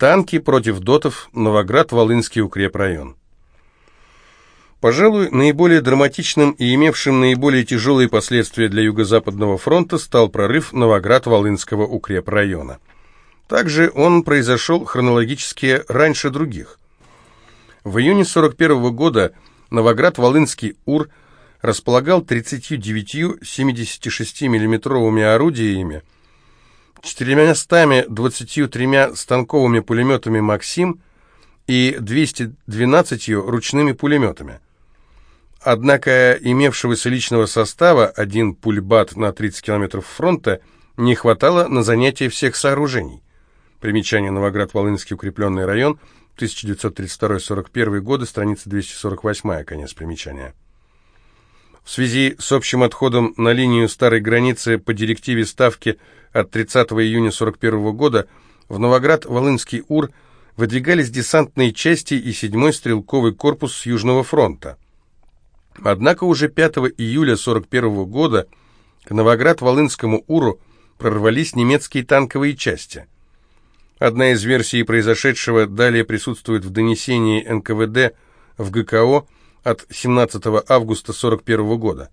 Танки против дотов, Новоград-Волынский укрепрайон. Пожалуй, наиболее драматичным и имевшим наиболее тяжелые последствия для Юго-Западного фронта стал прорыв Новоград-Волынского укрепрайона. Также он произошел хронологически раньше других. В июне 41 года Новоград-Волынский УР располагал 39 76 миллиметровыми орудиями, 423 станковыми пулеметами «Максим» и 212 ручными пулеметами. Однако имевшегося личного состава, один пульбат на 30 километров фронта, не хватало на занятие всех сооружений. Примечание Новоград-Волынский укрепленный район, 1932-41 годы, страница 248, конец примечания. В связи с общим отходом на линию старой границы по директиве Ставки от 30 июня 1941 года в Новоград-Волынский УР выдвигались десантные части и 7-й стрелковый корпус с Южного фронта. Однако уже 5 июля 1941 года к Новоград-Волынскому УРу прорвались немецкие танковые части. Одна из версий произошедшего далее присутствует в донесении НКВД в ГКО от 17 августа 1941 года.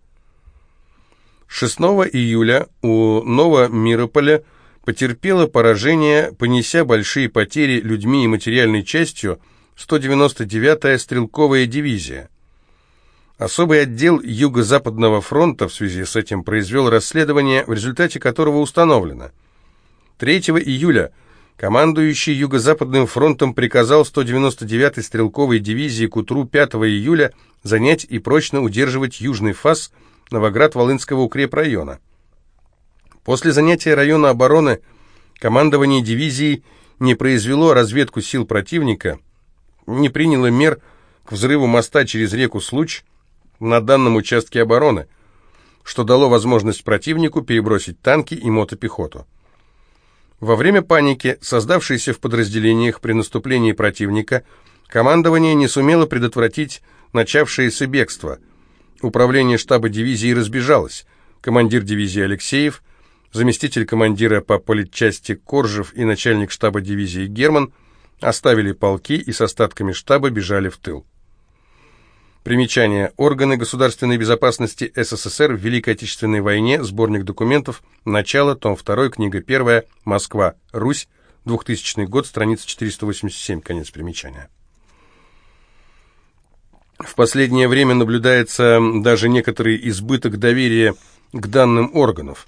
6 июля у Новомирополя потерпела поражение, понеся большие потери людьми и материальной частью 199-я стрелковая дивизия. Особый отдел Юго-Западного фронта в связи с этим произвел расследование, в результате которого установлено. 3 июля командующий Юго-Западным фронтом приказал 199-й стрелковой дивизии к утру 5 июля занять и прочно удерживать южный фас Новоград-Волынского укрепрайона. После занятия района обороны командование дивизии не произвело разведку сил противника, не приняло мер к взрыву моста через реку Случ, на данном участке обороны, что дало возможность противнику перебросить танки и мотопехоту. Во время паники, создавшейся в подразделениях при наступлении противника, командование не сумело предотвратить начавшееся бегство. Управление штаба дивизии разбежалось. Командир дивизии Алексеев, заместитель командира по политчасти Коржев и начальник штаба дивизии Герман оставили полки и с остатками штаба бежали в тыл. Примечание. Органы государственной безопасности СССР в Великой Отечественной войне. Сборник документов. Начало. Том 2. Книга 1. Москва. Русь. 2000 год. Страница 487. Конец примечания. В последнее время наблюдается даже некоторый избыток доверия к данным органов.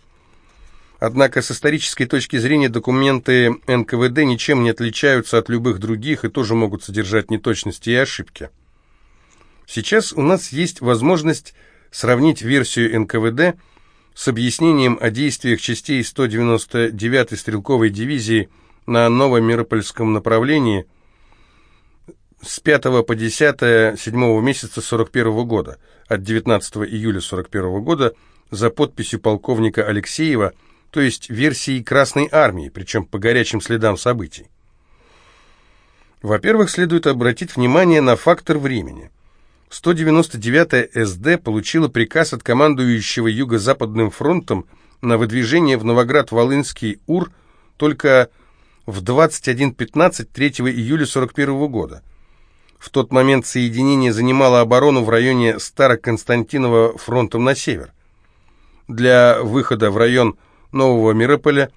Однако с исторической точки зрения документы НКВД ничем не отличаются от любых других и тоже могут содержать неточности и ошибки. Сейчас у нас есть возможность сравнить версию НКВД с объяснением о действиях частей 199-й стрелковой дивизии на Новомиропольском направлении с 5 по 10 7 месяца 41 года, от 19 июля 41 года, за подписью полковника Алексеева, то есть версией Красной Армии, причем по горячим следам событий. Во-первых, следует обратить внимание на фактор времени – 199-я СД получила приказ от командующего Юго-Западным фронтом на выдвижение в Новоград-Волынский УР только в 21.15 3 июля 41 года. В тот момент соединение занимало оборону в районе Староконстантинова фронтом на север. Для выхода в район Нового Мирополя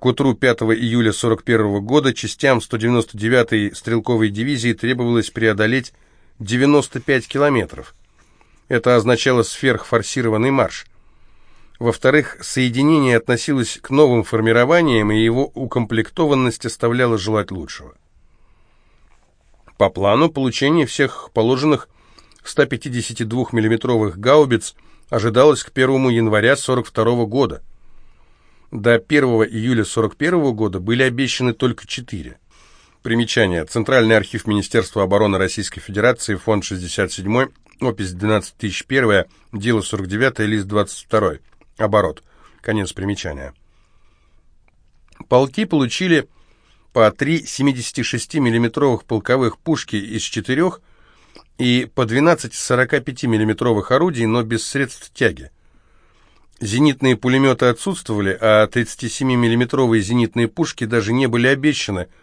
к утру 5 июля 41 года частям 199-й стрелковой дивизии требовалось преодолеть 95 километров. Это означало сверхфорсированный марш. Во-вторых, соединение относилось к новым формированиям, и его укомплектованность оставляла желать лучшего. По плану получение всех положенных 152 миллиметровых гаубиц ожидалось к 1 января 42 года. До 1 июля 41 года были обещаны только 4. Примечание. Центральный архив Министерства обороны Российской Федерации, фонд 67, опись 12001, дело 49, лист 22. Оборот. Конец примечания. Полки получили по три 76 миллиметровых полковых пушки из четырех и по 12 45 миллиметровых орудий, но без средств тяги. Зенитные пулеметы отсутствовали, а 37 миллиметровые зенитные пушки даже не были обещаны –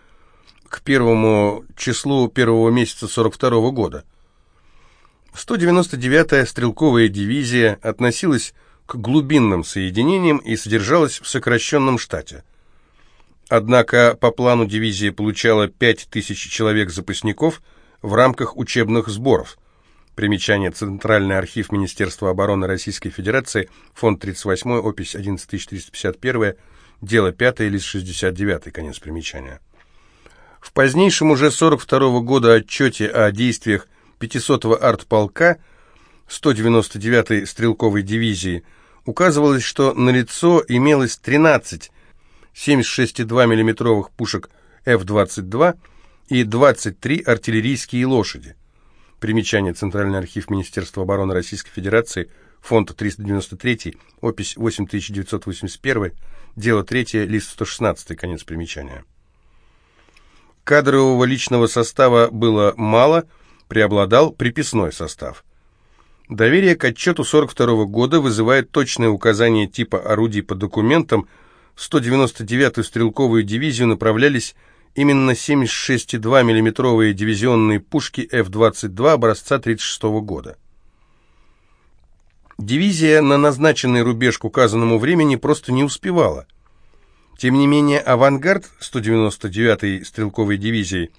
к первому числу первого месяца 42 года. 199-я стрелковая дивизия относилась к глубинным соединениям и содержалась в сокращенном штате. Однако по плану дивизия получала 5000 человек-запасников в рамках учебных сборов. Примечание Центральный архив Министерства обороны Российской Федерации, фонд 38, опись 11451, дело 5, лист 69, конец примечания. В позднейшем уже 42 -го года отчете о действиях 500-го артполка 199-й стрелковой дивизии указывалось, что на лицо имелось 13 76,2 мм пушек F-22 и 23 артиллерийские лошади. Примечание. Центральный архив Министерства обороны Российской Федерации, фонд 393, опись 8981, дело 3, лист 116, конец примечания. Кадрового личного состава было мало, преобладал приписной состав. Доверие к отчету 42 года вызывает точное указание типа орудий по документам. 199-ю стрелковую дивизию направлялись именно 76,2 мм дивизионные пушки F-22 образца 36 года. Дивизия на назначенный рубеж к указанному времени просто не успевала – тем не менее, авангард 199-й стрелковой дивизии,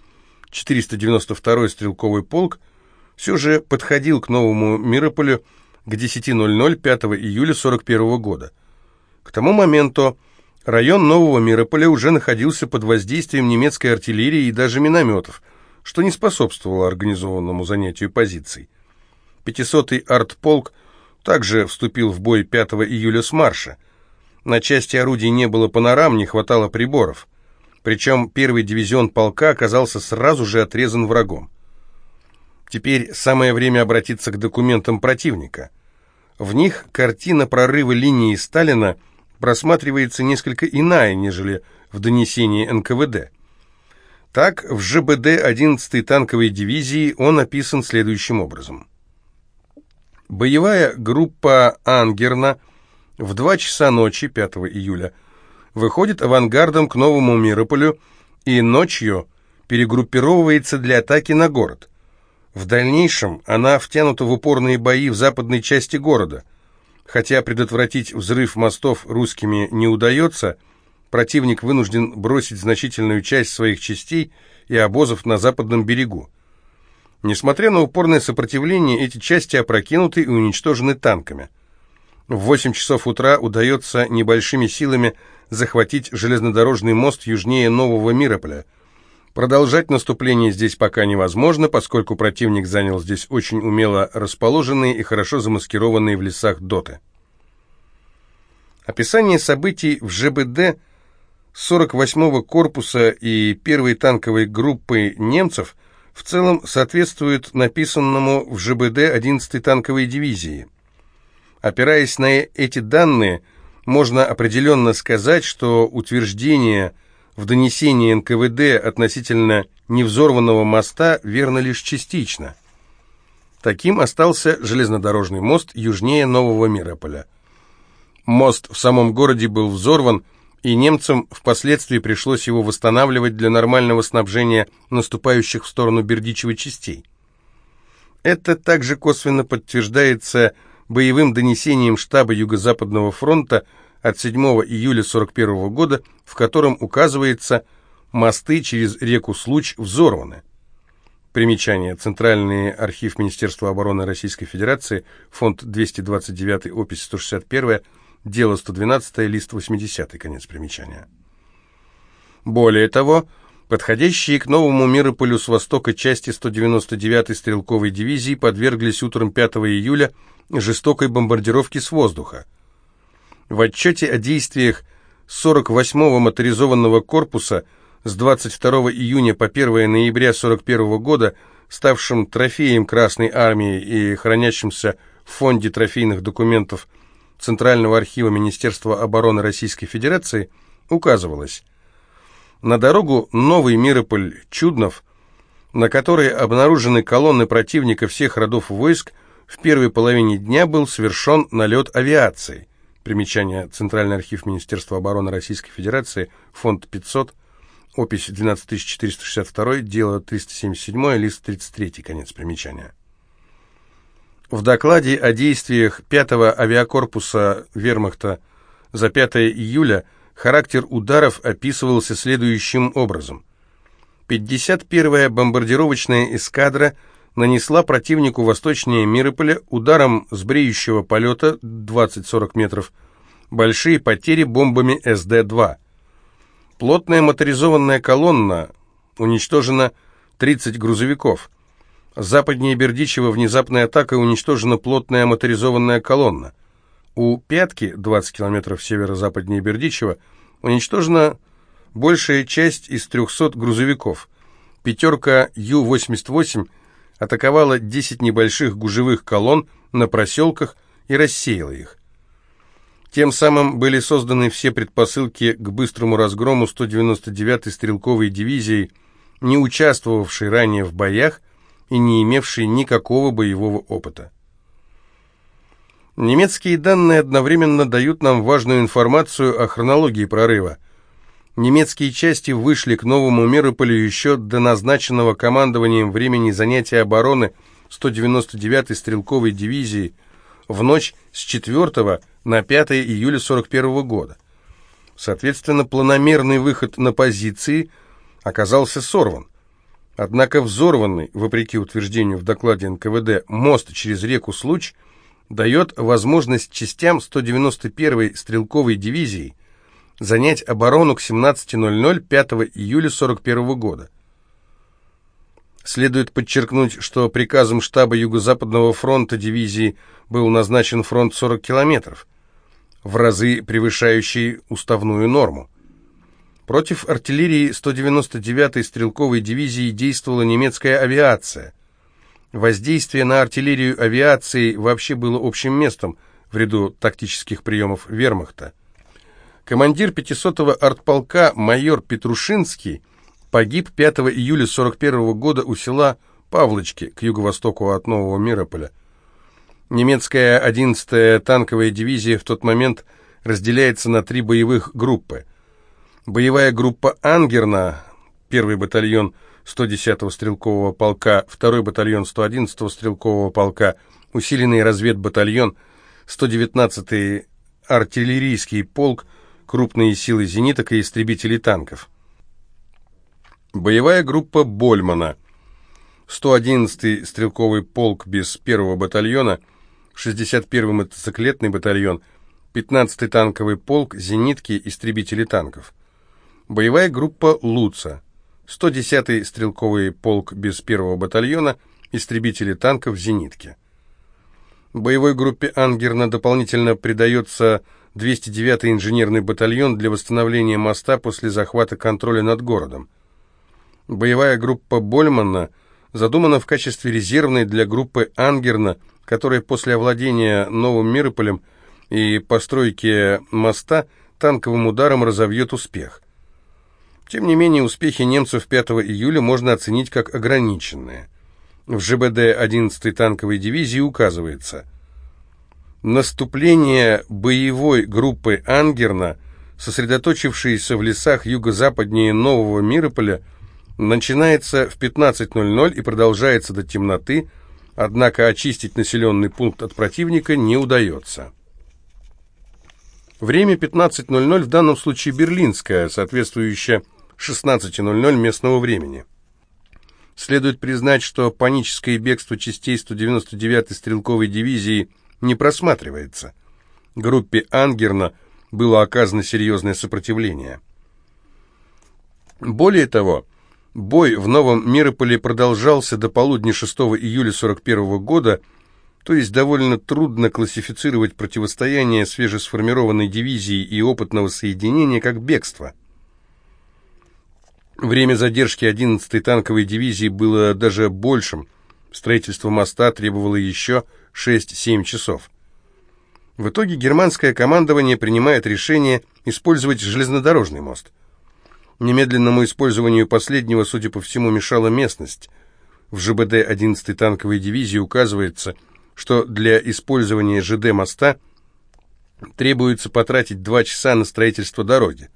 492-й стрелковый полк, все же подходил к Новому Мирополю к 10.00 5 июля 41 года. К тому моменту район Нового Мирополя уже находился под воздействием немецкой артиллерии и даже минометов, что не способствовало организованному занятию позиций. 500-й артполк также вступил в бой 5 июля с марша – на части орудий не было панорам, не хватало приборов. Причем первый дивизион полка оказался сразу же отрезан врагом. Теперь самое время обратиться к документам противника. В них картина прорыва линии Сталина просматривается несколько иная, нежели в донесении НКВД. Так, в ЖБД 11-й танковой дивизии он описан следующим образом. Боевая группа «Ангерна» в 2 часа ночи 5 июля выходит авангардом к Новому Мирополю и ночью перегруппировывается для атаки на город. В дальнейшем она втянута в упорные бои в западной части города. Хотя предотвратить взрыв мостов русскими не удается, противник вынужден бросить значительную часть своих частей и обозов на западном берегу. Несмотря на упорное сопротивление, эти части опрокинуты и уничтожены танками – в 8 часов утра удается небольшими силами захватить железнодорожный мост южнее Нового Мирополя. Продолжать наступление здесь пока невозможно, поскольку противник занял здесь очень умело расположенные и хорошо замаскированные в лесах доты. Описание событий в ЖБД 48-го корпуса и первой танковой группы немцев в целом соответствует написанному в ЖБД 11-й танковой дивизии – Опираясь на эти данные, можно определенно сказать, что утверждение в донесении НКВД относительно невзорванного моста верно лишь частично. Таким остался железнодорожный мост южнее Нового Мирополя. Мост в самом городе был взорван, и немцам впоследствии пришлось его восстанавливать для нормального снабжения наступающих в сторону Бердичева частей. Это также косвенно подтверждается боевым донесением штаба Юго-Западного фронта от 7 июля 1941 года, в котором указывается «мосты через реку Случ взорваны». Примечание. Центральный архив Министерства обороны Российской Федерации, фонд 229, опись 161, дело 112, лист 80, конец примечания. Более того, подходящие к Новому Мирополю с востока части 199-й стрелковой дивизии подверглись утром 5 июля жестокой бомбардировки с воздуха. В отчете о действиях 48-го моторизованного корпуса с 22 июня по 1 ноября 41 года, ставшим трофеем Красной Армии и хранящимся в фонде трофейных документов Центрального архива Министерства обороны Российской Федерации, указывалось на дорогу Новый Мирополь-Чуднов, на которой обнаружены колонны противника всех родов войск, в первой половине дня был совершен налет авиации. Примечание. Центральный архив Министерства обороны Российской Федерации, фонд 500, опись 12462, дело 377, лист 33, конец примечания. В докладе о действиях 5-го авиакорпуса Вермахта за 5 июля характер ударов описывался следующим образом. 51-я бомбардировочная эскадра нанесла противнику восточнее Мирополя ударом с бреющего полета 20-40 метров большие потери бомбами СД-2. Плотная моторизованная колонна уничтожена 30 грузовиков – Западнее Бердичева внезапной атакой уничтожена плотная моторизованная колонна. У Пятки, 20 километров северо-западнее Бердичева, уничтожена большая часть из 300 грузовиков. Пятерка Ю-88 атаковала 10 небольших гужевых колонн на проселках и рассеяла их. Тем самым были созданы все предпосылки к быстрому разгрому 199-й стрелковой дивизии, не участвовавшей ранее в боях, и не имевший никакого боевого опыта. Немецкие данные одновременно дают нам важную информацию о хронологии прорыва. Немецкие части вышли к новому Мирополю еще до назначенного командованием времени занятия обороны 199-й стрелковой дивизии в ночь с 4 на 5 июля 41 года. Соответственно, планомерный выход на позиции оказался сорван. Однако взорванный, вопреки утверждению в докладе НКВД, мост через реку Случ дает возможность частям 191-й стрелковой дивизии занять оборону к 17.00 5 июля 41 года. Следует подчеркнуть, что приказом штаба Юго-Западного фронта дивизии был назначен фронт 40 километров, в разы превышающий уставную норму. Против артиллерии 199-й стрелковой дивизии действовала немецкая авиация. Воздействие на артиллерию авиации вообще было общим местом в ряду тактических приемов вермахта. Командир 500-го артполка майор Петрушинский погиб 5 июля 41 года у села Павлочки к юго-востоку от Нового Мирополя. Немецкая 11-я танковая дивизия в тот момент разделяется на три боевых группы. Боевая группа «Ангерна», первый батальон 110-го стрелкового полка, второй батальон 111-го стрелкового полка, усиленный разведбатальон, 119-й артиллерийский полк, крупные силы зениток и истребителей танков. Боевая группа Больмана, 111-й стрелковый полк без первого батальона, 61-й мотоциклетный батальон, 15-й танковый полк, зенитки, истребители танков. Боевая группа «Луца», 110-й стрелковый полк без первого батальона, истребители танков «Зенитки». Боевой группе «Ангерна» дополнительно придается 209-й инженерный батальон для восстановления моста после захвата контроля над городом. Боевая группа Больмана задумана в качестве резервной для группы Ангерна, которая после овладения Новым Мирополем и постройки моста танковым ударом разовьет успех. Тем не менее, успехи немцев 5 июля можно оценить как ограниченные. В ЖБД 11-й танковой дивизии указывается Наступление боевой группы Ангерна, сосредоточившейся в лесах юго-западнее Нового Мирополя, начинается в 15.00 и продолжается до темноты, однако очистить населенный пункт от противника не удается. Время 15.00 в данном случае берлинское, соответствующее 16.00 местного времени. Следует признать, что паническое бегство частей 199-й стрелковой дивизии не просматривается. Группе Ангерна было оказано серьезное сопротивление. Более того, бой в Новом Мирополе продолжался до полудня 6 июля 41 года, то есть довольно трудно классифицировать противостояние свежесформированной дивизии и опытного соединения как бегство. Время задержки 11-й танковой дивизии было даже большим. Строительство моста требовало еще 6-7 часов. В итоге германское командование принимает решение использовать железнодорожный мост. Немедленному использованию последнего, судя по всему, мешала местность. В ЖБД 11-й танковой дивизии указывается, что для использования ЖД моста требуется потратить 2 часа на строительство дороги.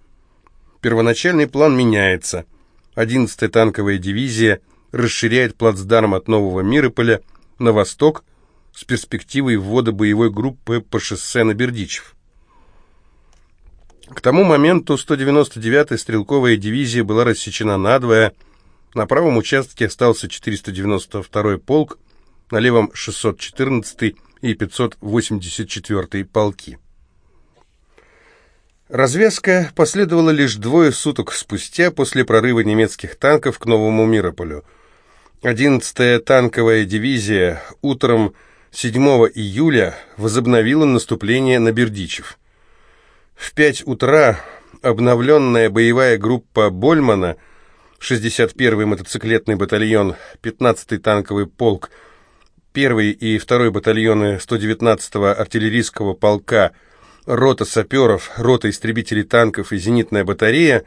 Первоначальный план меняется – 11-я танковая дивизия расширяет плацдарм от Нового Мирополя на восток с перспективой ввода боевой группы по шоссе на Бердичев. К тому моменту 199-я стрелковая дивизия была рассечена надвое, на правом участке остался 492-й полк, на левом 614-й и 584-й полки. Развязка последовала лишь двое суток спустя после прорыва немецких танков к Новому Мирополю. 11-я танковая дивизия утром 7 июля возобновила наступление на Бердичев. В 5 утра обновленная боевая группа Больмана, 61-й мотоциклетный батальон, 15-й танковый полк, 1-й и 2-й батальоны 119-го артиллерийского полка, рота саперов, рота истребителей танков и зенитная батарея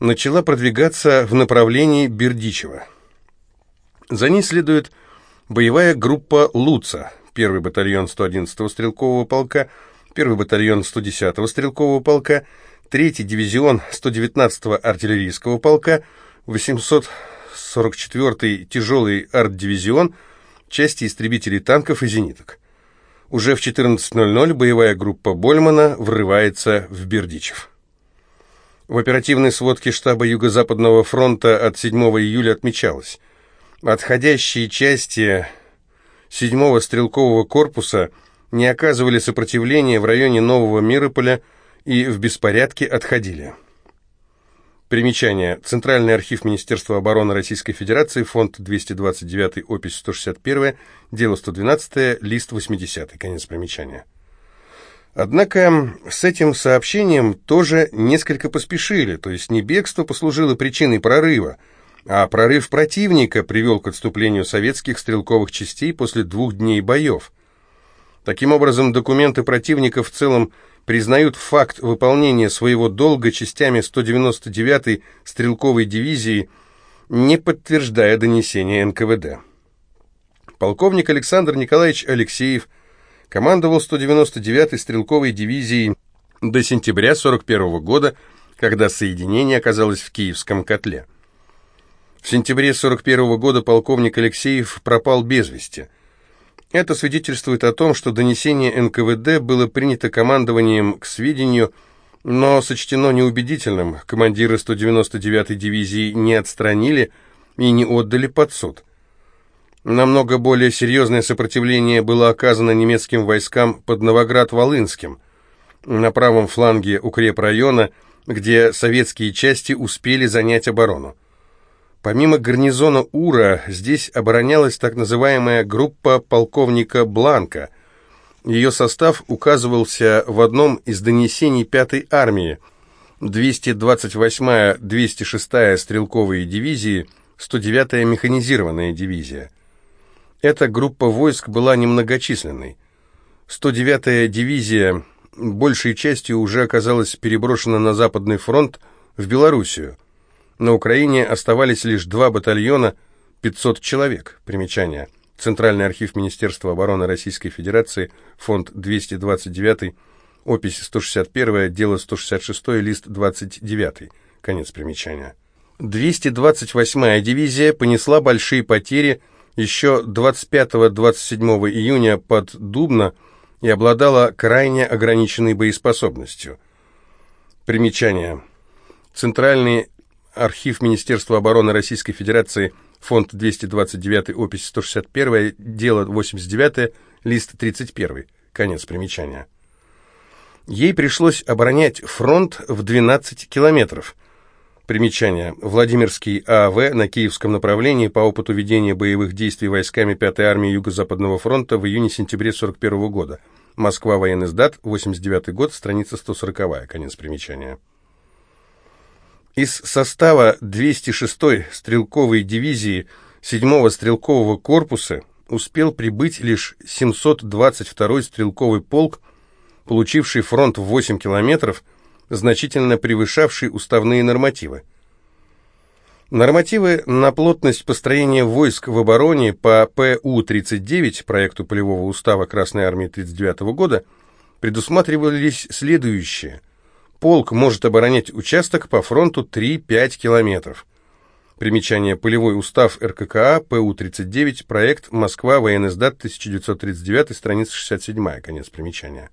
начала продвигаться в направлении Бердичева. За ней следует боевая группа «Луца», 1-й батальон 111-го стрелкового полка, 1 батальон 110-го стрелкового полка, 3-й дивизион 119-го артиллерийского полка, 844-й тяжелый арт-дивизион, части истребителей танков и зениток. Уже в 14.00 боевая группа Больмана врывается в Бердичев. В оперативной сводке штаба Юго-Западного фронта от 7 июля отмечалось, отходящие части 7-го стрелкового корпуса – не оказывали сопротивления в районе Нового Мирополя и в беспорядке отходили. Примечание. Центральный архив Министерства обороны Российской Федерации, фонд 229, опись 161, дело 112, лист 80, конец примечания. Однако с этим сообщением тоже несколько поспешили, то есть не бегство послужило причиной прорыва, а прорыв противника привел к отступлению советских стрелковых частей после двух дней боев. Таким образом, документы противника в целом признают факт выполнения своего долга частями 199-й стрелковой дивизии, не подтверждая донесения НКВД. Полковник Александр Николаевич Алексеев командовал 199-й стрелковой дивизией до сентября 41 года, когда соединение оказалось в Киевском котле. В сентябре 41 года полковник Алексеев пропал без вести – это свидетельствует о том, что донесение НКВД было принято командованием к сведению, но сочтено неубедительным. Командира 199-й дивизии не отстранили и не отдали под суд. Намного более серьезное сопротивление было оказано немецким войскам под Новоград-Волынским, на правом фланге укрепрайона, где советские части успели занять оборону. Помимо гарнизона Ура, здесь оборонялась так называемая группа полковника Бланка. Ее состав указывался в одном из донесений 5-й армии. 228-я, 206-я стрелковые дивизии, 109-я механизированная дивизия. Эта группа войск была немногочисленной. 109-я дивизия большей частью уже оказалась переброшена на Западный фронт в Белоруссию. На Украине оставались лишь два батальона, 500 человек. Примечание. Центральный архив Министерства обороны Российской Федерации, фонд 229, опись 161, дело 166, лист 29. Конец примечания. 228-я дивизия понесла большие потери еще 25-27 июня под Дубно и обладала крайне ограниченной боеспособностью. Примечание. Центральный Архив Министерства обороны Российской Федерации, фонд 229, опись 161, дело 89, лист 31. Конец примечания. Ей пришлось оборонять фронт в 12 километров. Примечание. Владимирский ААВ на киевском направлении по опыту ведения боевых действий войсками 5-й армии Юго-Западного фронта в июне-сентябре 41 года. Москва, военный сдат, 89 год, страница 140, конец примечания. Из состава 206-й стрелковой дивизии 7-го стрелкового корпуса успел прибыть лишь 722-й стрелковый полк, получивший фронт в 8 километров, значительно превышавший уставные нормативы. Нормативы на плотность построения войск в обороне по ПУ-39, проекту полевого устава Красной Армии 1939 года, предусматривались следующие – полк может оборонять участок по фронту 3-5 километров. Примечание «Полевой устав РККА, ПУ-39, проект Москва, военный сдат, 1939, страница 67, конец примечания.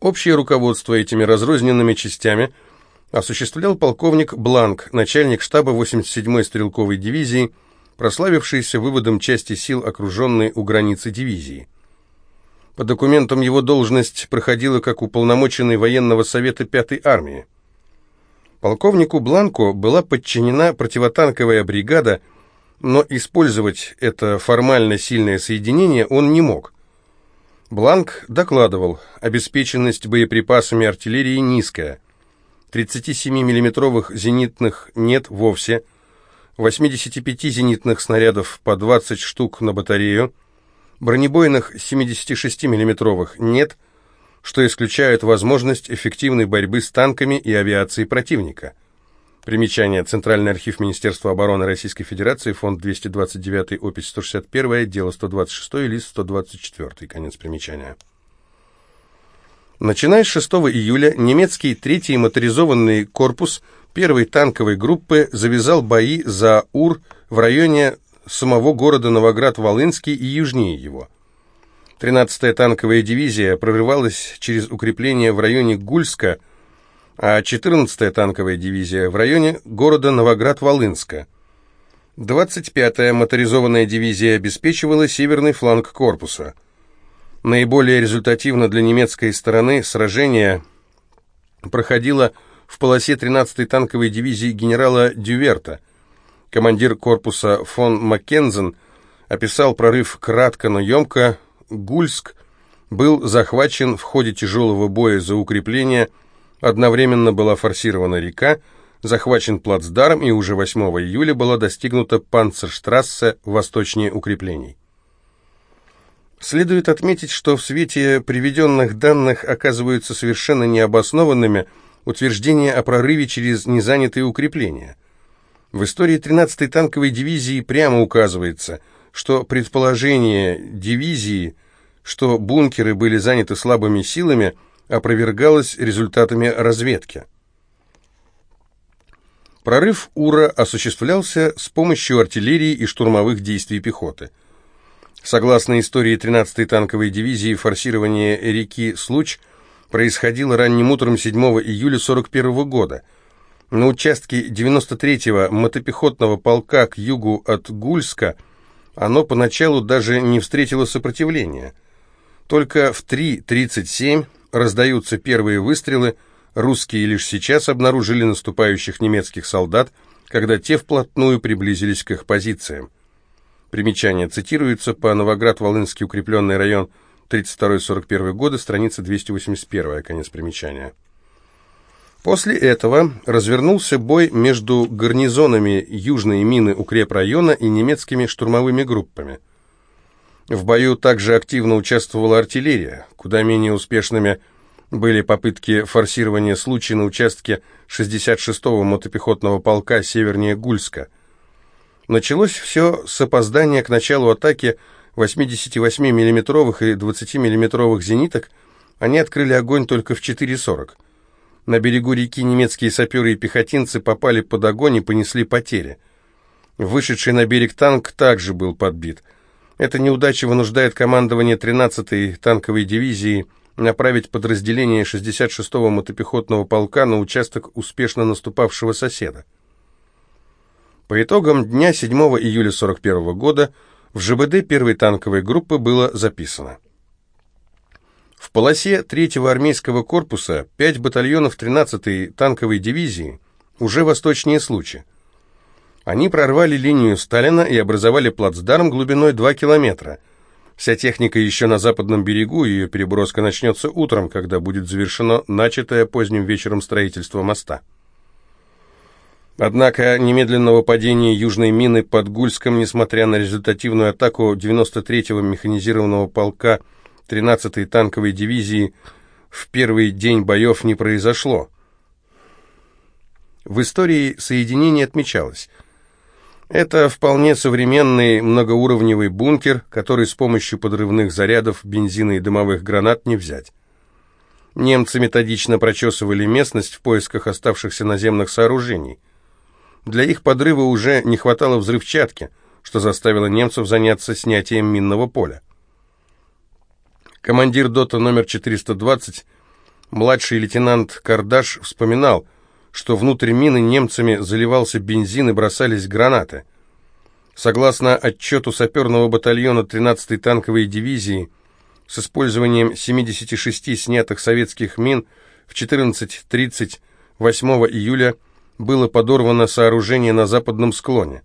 Общее руководство этими разрозненными частями осуществлял полковник Бланк, начальник штаба 87-й стрелковой дивизии, прославившийся выводом части сил, окруженной у границы дивизии. По документам его должность проходила как уполномоченный военного совета 5-й армии. Полковнику Бланко была подчинена противотанковая бригада, но использовать это формально сильное соединение он не мог. Бланк докладывал, обеспеченность боеприпасами артиллерии низкая. 37 миллиметровых зенитных нет вовсе, 85 зенитных снарядов по 20 штук на батарею, бронебойных 76 миллиметровых нет – что исключает возможность эффективной борьбы с танками и авиацией противника. Примечание. Центральный архив Министерства обороны Российской Федерации, фонд 229, опись 161, дело 126, лист 124, конец примечания. Начиная с 6 июля немецкий третий моторизованный корпус первой танковой группы завязал бои за Ур в районе самого города Новоград-Волынский и южнее его. 13-я танковая дивизия прорывалась через укрепления в районе Гульска, а 14-я танковая дивизия в районе города Новоград-Волынска. 25-я моторизованная дивизия обеспечивала северный фланг корпуса. Наиболее результативно для немецкой стороны сражение проходило в полосе 13-й танковой дивизии генерала Дюверта. Командир корпуса фон Маккензен описал прорыв кратко, но емко, Гульск был захвачен в ходе тяжелого боя за укрепление, одновременно была форсирована река, захвачен плацдарм и уже 8 июля была достигнута Панцерштрассе восточнее укреплений. Следует отметить, что в свете приведенных данных оказываются совершенно необоснованными утверждения о прорыве через незанятые укрепления. В истории 13-й танковой дивизии прямо указывается, что предположение дивизии что бункеры были заняты слабыми силами, опровергалось результатами разведки. Прорыв Ура осуществлялся с помощью артиллерии и штурмовых действий пехоты. Согласно истории 13-й танковой дивизии, форсирование реки Случ происходило ранним утром 7 июля 41 года. На участке 93-го мотопехотного полка к югу от Гульска оно поначалу даже не встретило сопротивления. Только в 3.37 раздаются первые выстрелы, русские лишь сейчас обнаружили наступающих немецких солдат, когда те вплотную приблизились к их позициям. Примечание цитируется по Новоград-Волынский укрепленный район 32-41 годы, страница 281, конец примечания. После этого развернулся бой между гарнизонами южной мины укрепрайона и немецкими штурмовыми группами – в бою также активно участвовала артиллерия. Куда менее успешными были попытки форсирования случая на участке 66-го мотопехотного полка севернее Гульска. Началось все с опоздания к началу атаки 88 миллиметровых и 20 миллиметровых зениток. Они открыли огонь только в 4.40. На берегу реки немецкие саперы и пехотинцы попали под огонь и понесли потери. Вышедший на берег танк также был подбит – эта неудача вынуждает командование 13-й танковой дивизии направить подразделение 66-го мотопехотного полка на участок успешно наступавшего соседа. По итогам дня 7 июля 41 года в ЖБД 1-й танковой группы было записано. В полосе 3-го армейского корпуса 5 батальонов 13-й танковой дивизии уже восточнее случая. Они прорвали линию Сталина и образовали плацдарм глубиной 2 километра. Вся техника еще на западном берегу, ее переброска начнется утром, когда будет завершено начатое поздним вечером строительство моста. Однако немедленного падения южной мины под Гульском, несмотря на результативную атаку 93-го механизированного полка 13-й танковой дивизии, в первый день боев не произошло. В истории соединение отмечалось – это вполне современный многоуровневый бункер, который с помощью подрывных зарядов, бензина и дымовых гранат не взять. Немцы методично прочесывали местность в поисках оставшихся наземных сооружений. для их подрыва уже не хватало взрывчатки, что заставило немцев заняться снятием минного поля. Командир ДОТа номер 420, младший лейтенант Кардаш, вспоминал, что внутрь мины немцами заливался бензин и бросались гранаты. Согласно отчету саперного батальона 13-й танковой дивизии, с использованием 76 снятых советских мин в 14.30 8 июля было подорвано сооружение на западном склоне.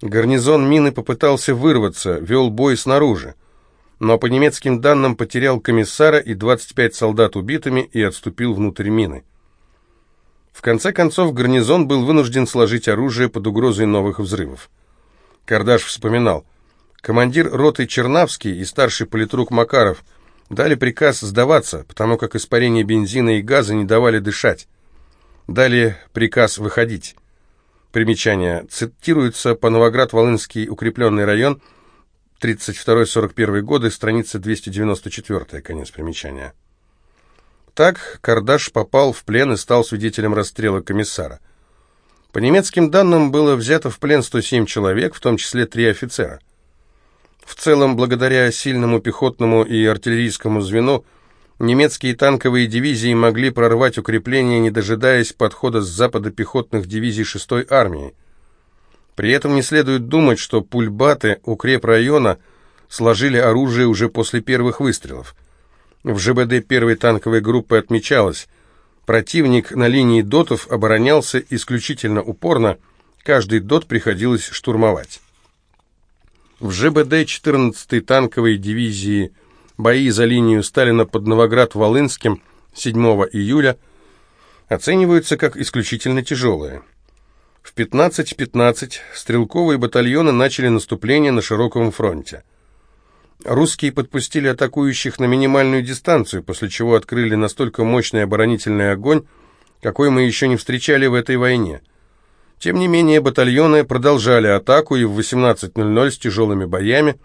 Гарнизон мины попытался вырваться, вел бой снаружи, но по немецким данным потерял комиссара и 25 солдат убитыми и отступил внутрь мины. В конце концов гарнизон был вынужден сложить оружие под угрозой новых взрывов. Кардаш вспоминал, командир роты Чернавский и старший политрук Макаров дали приказ сдаваться, потому как испарение бензина и газа не давали дышать. Далее приказ выходить. Примечание. Цитируется по Новоград-Волынский укрепленный район, 32-41 годы, страница 294, конец примечания. Так Кардаш попал в плен и стал свидетелем расстрела комиссара. По немецким данным было взято в плен 107 человек, в том числе три офицера. В целом, благодаря сильному пехотному и артиллерийскому звену, немецкие танковые дивизии могли прорвать укрепления, не дожидаясь подхода с запада пехотных дивизий 6-й армии. При этом не следует думать, что пульбаты укрепрайона сложили оружие уже после первых выстрелов. В ЖБД первой танковой группы отмечалось, противник на линии дотов оборонялся исключительно упорно, каждый дот приходилось штурмовать. В ЖБД 14-й танковой дивизии бои за линию Сталина под Новоград-Волынским 7 июля оцениваются как исключительно тяжелые. В 15.15 .15 стрелковые батальоны начали наступление на широком фронте. Русские подпустили атакующих на минимальную дистанцию, после чего открыли настолько мощный оборонительный огонь, какой мы еще не встречали в этой войне. Тем не менее, батальоны продолжали атаку и в 18.00 с тяжелыми боями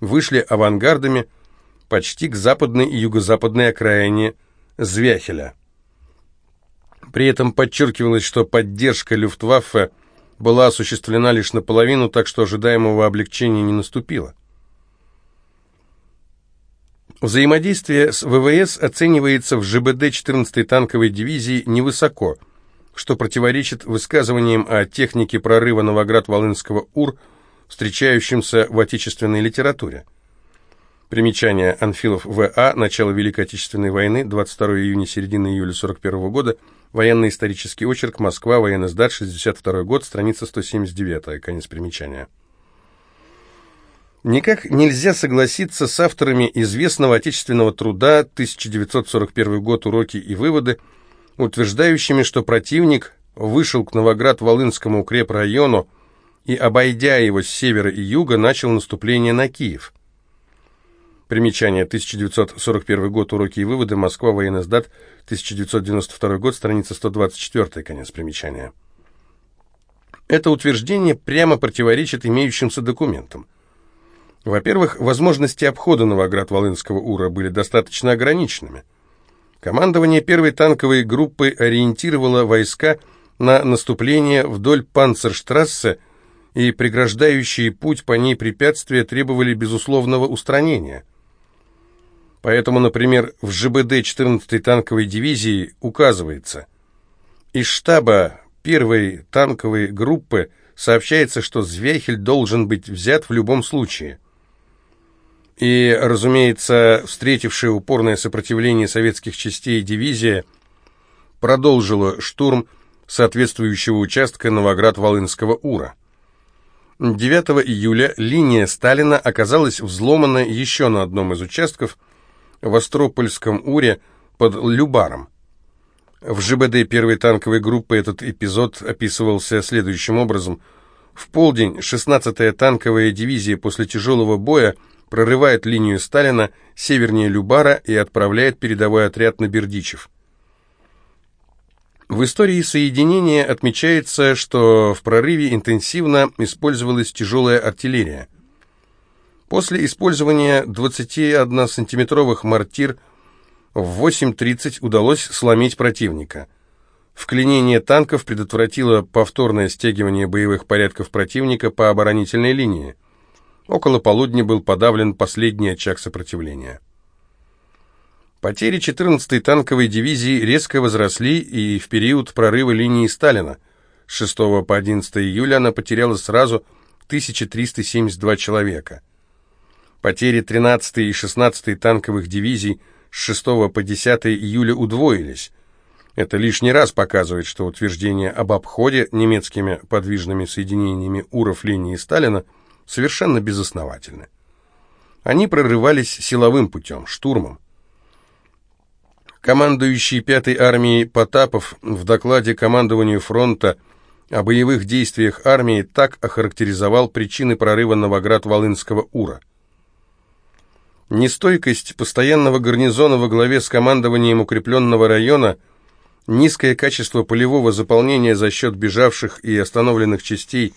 вышли авангардами почти к западной и юго-западной окраине Звяхеля. При этом подчеркивалось, что поддержка Люфтваффе была осуществлена лишь наполовину, так что ожидаемого облегчения не наступило. Взаимодействие с ВВС оценивается в ЖБД 14-й танковой дивизии невысоко, что противоречит высказываниям о технике прорыва Новоград-Волынского УР, встречающимся в отечественной литературе. Примечание Анфилов В.А. Начало Великой Отечественной войны, 22 июня-середина июля 41 года, военно-исторический очерк, Москва, военный сдат, 62 год, страница 179, конец примечания. Никак нельзя согласиться с авторами известного отечественного труда 1941 год «Уроки и выводы», утверждающими, что противник вышел к Новоград-Волынскому укрепрайону и, обойдя его с севера и юга, начал наступление на Киев. Примечание 1941 год «Уроки и выводы», Москва, военный сдат, 1992 год, страница 124, конец примечания. Это утверждение прямо противоречит имеющимся документам. Во-первых, возможности обхода Новоград-Волынского УРА были достаточно ограниченными. Командование первой танковой группы ориентировало войска на наступление вдоль Панцерштрассе, и преграждающие путь по ней препятствия требовали безусловного устранения. Поэтому, например, в ЖБД 14-й танковой дивизии указывается, из штаба первой танковой группы сообщается, что Звяхель должен быть взят в любом случае. И, разумеется, встретившая упорное сопротивление советских частей дивизия продолжила штурм соответствующего участка Новоград-Волынского УРА. 9 июля линия Сталина оказалась взломана еще на одном из участков в Остропольском УРе под Любаром. В ЖБД первой танковой группы этот эпизод описывался следующим образом. В полдень 16-я танковая дивизия после тяжелого боя прорывает линию Сталина севернее Любара и отправляет передовой отряд на Бердичев. В истории соединения отмечается, что в прорыве интенсивно использовалась тяжелая артиллерия. После использования 21-сантиметровых мортир в 8.30 удалось сломить противника. Вклинение танков предотвратило повторное стягивание боевых порядков противника по оборонительной линии. Около полудня был подавлен последний очаг сопротивления. Потери 14-й танковой дивизии резко возросли и в период прорыва линии Сталина. С 6 по 11 июля она потеряла сразу 1372 человека. Потери 13-й и 16-й танковых дивизий с 6 по 10 июля удвоились. Это лишний раз показывает, что утверждение об обходе немецкими подвижными соединениями УРов линии Сталина совершенно безосновательны. Они прорывались силовым путем, штурмом. Командующий пятой армией Потапов в докладе командованию фронта о боевых действиях армии так охарактеризовал причины прорыва Новоград-Волынского УРА. Нестойкость постоянного гарнизона во главе с командованием укрепленного района, низкое качество полевого заполнения за счет бежавших и остановленных частей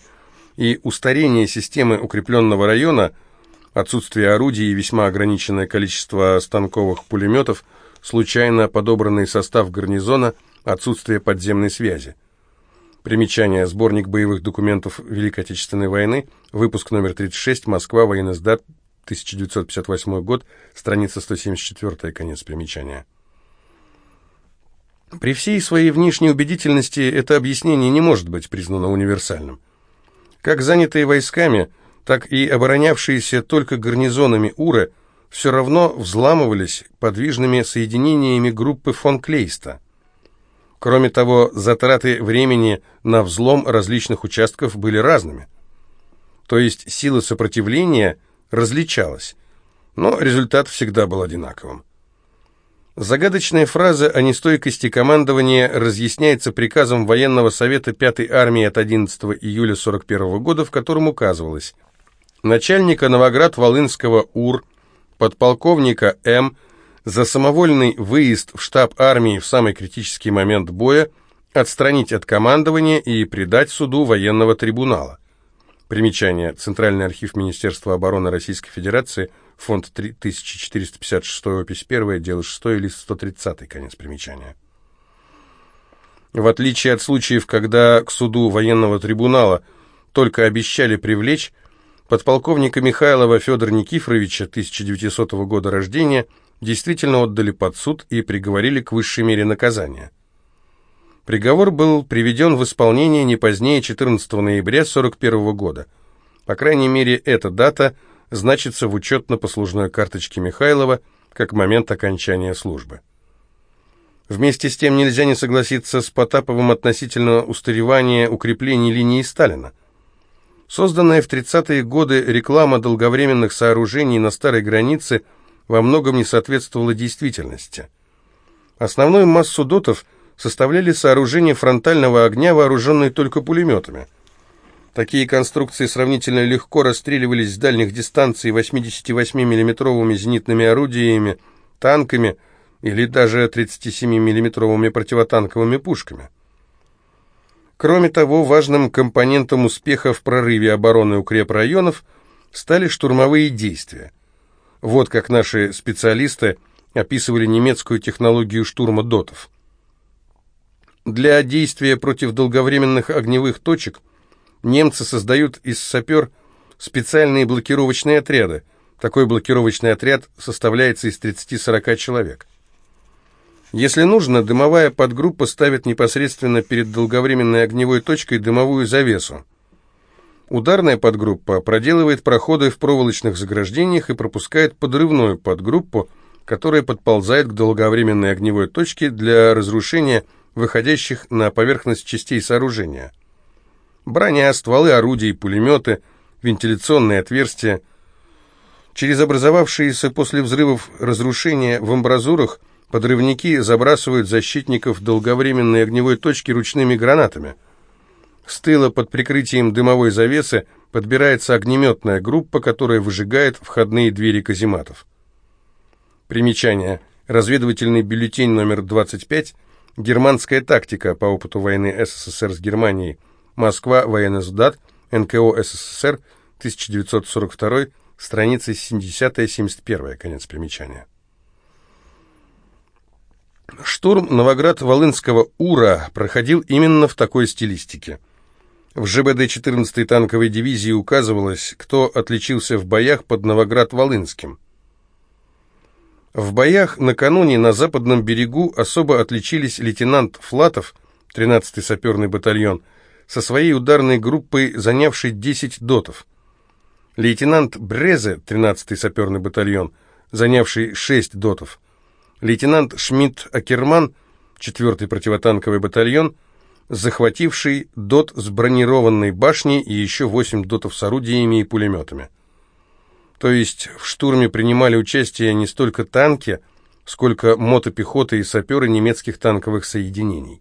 и устарение системы укрепленного района, отсутствие орудий и весьма ограниченное количество станковых пулеметов – случайно подобранный состав гарнизона, отсутствие подземной связи. Примечание. Сборник боевых документов Великой Отечественной войны, выпуск номер 36, Москва, военный сдат, 1958 год, страница 174, конец примечания. При всей своей внешней убедительности это объяснение не может быть признано универсальным. Как занятые войсками, так и оборонявшиеся только гарнизонами УРА – все равно взламывались подвижными соединениями группы фон Клейста. Кроме того, затраты времени на взлом различных участков были разными. То есть сила сопротивления различалась, но результат всегда был одинаковым. Загадочная фраза о нестойкости командования разъясняется приказом военного совета 5-й армии от 11 июля 1941 года, в котором указывалось начальника Новоград-Волынского УР подполковника М. за самовольный выезд в штаб армии в самый критический момент боя, отстранить от командования и предать суду военного трибунала. Примечание. Центральный архив Министерства обороны Российской Федерации, фонд 3456, опись 1, дело 6, лист 130, конец примечания. В отличие от случаев, когда к суду военного трибунала только обещали привлечь, Подполковника Михайлова Федора Никифоровича, 1900 года рождения, действительно отдали под суд и приговорили к высшей мере наказания. Приговор был приведен в исполнение не позднее 14 ноября 1941 года. По крайней мере, эта дата значится в учетно-послужной карточке Михайлова как момент окончания службы. Вместе с тем нельзя не согласиться с Потаповым относительно устаревания укреплений линии Сталина. Созданная в 30-е годы реклама долговременных сооружений на старой границе во многом не соответствовала действительности. Основную массу дотов составляли сооружения фронтального огня, вооруженные только пулеметами. Такие конструкции сравнительно легко расстреливались с дальних дистанций 88 миллиметровыми зенитными орудиями, танками или даже 37 миллиметровыми противотанковыми пушками. Кроме того, важным компонентом успеха в прорыве обороны укрепрайонов стали штурмовые действия. Вот как наши специалисты описывали немецкую технологию штурма дотов. Для действия против долговременных огневых точек немцы создают из сапер специальные блокировочные отряды. Такой блокировочный отряд составляется из 30-40 человек. Если нужно, дымовая подгруппа ставит непосредственно перед долговременной огневой точкой дымовую завесу. Ударная подгруппа проделывает проходы в проволочных заграждениях и пропускает подрывную подгруппу, которая подползает к долговременной огневой точке для разрушения выходящих на поверхность частей сооружения. Броня, стволы орудий, пулеметы, вентиляционные отверстия. Через образовавшиеся после взрывов разрушения в амбразурах Подрывники забрасывают защитников долговременной огневой точки ручными гранатами. С тыла под прикрытием дымовой завесы подбирается огнеметная группа, которая выжигает входные двери казематов. Примечание. Разведывательный бюллетень номер 25. Германская тактика по опыту войны СССР с Германией. Москва. Военный сдат. НКО СССР. 1942. Страница 70-71. Конец примечания. Штурм Новоград-Волынского УРА проходил именно в такой стилистике. В ЖБД 14-й танковой дивизии указывалось, кто отличился в боях под Новоград-Волынским. В боях накануне на западном берегу особо отличились лейтенант Флатов, 13-й саперный батальон, со своей ударной группой, занявший 10 дотов. Лейтенант Брезе, 13-й саперный батальон, занявший 6 дотов. Лейтенант Шмидт-Акерман, 4-й противотанковый батальон, захвативший дот с бронированной башней и еще 8 дотов с орудиями и пулеметами. То есть в штурме принимали участие не столько танки, сколько мотопехота и саперы немецких танковых соединений.